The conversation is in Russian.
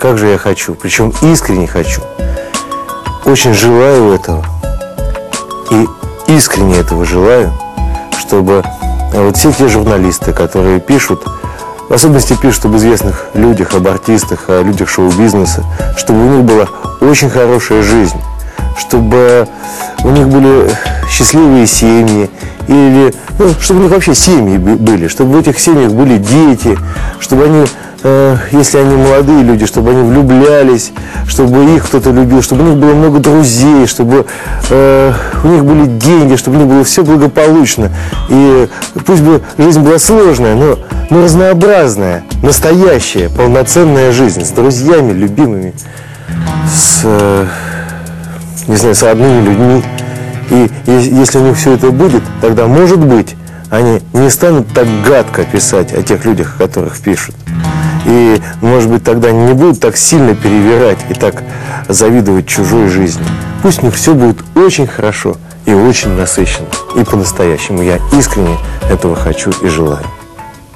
как же я хочу, причем искренне хочу. Очень желаю этого. И искренне этого желаю, чтобы вот все те журналисты, которые пишут, в особенности пишут об известных людях, об артистах, о людях шоу-бизнеса, чтобы у них была очень хорошая жизнь, чтобы у них были счастливые семьи, или ну, чтобы у них вообще семьи были, чтобы в этих семьях были дети, чтобы они Э, если они молодые люди, чтобы они влюблялись, чтобы их кто-то любил, чтобы у них было много друзей, чтобы э, у них были деньги, чтобы у них было все благополучно. И пусть бы жизнь была сложная, но, но разнообразная, настоящая, полноценная жизнь с друзьями, любимыми, с, э, не знаю, с родными людьми. И если у них все это будет, тогда, может быть, они не станут так гадко писать о тех людях, о которых пишут. И, может быть, тогда не будут так сильно перевирать и так завидовать чужой жизни. Пусть у них все будет очень хорошо и очень насыщенно. И по-настоящему я искренне этого хочу и желаю.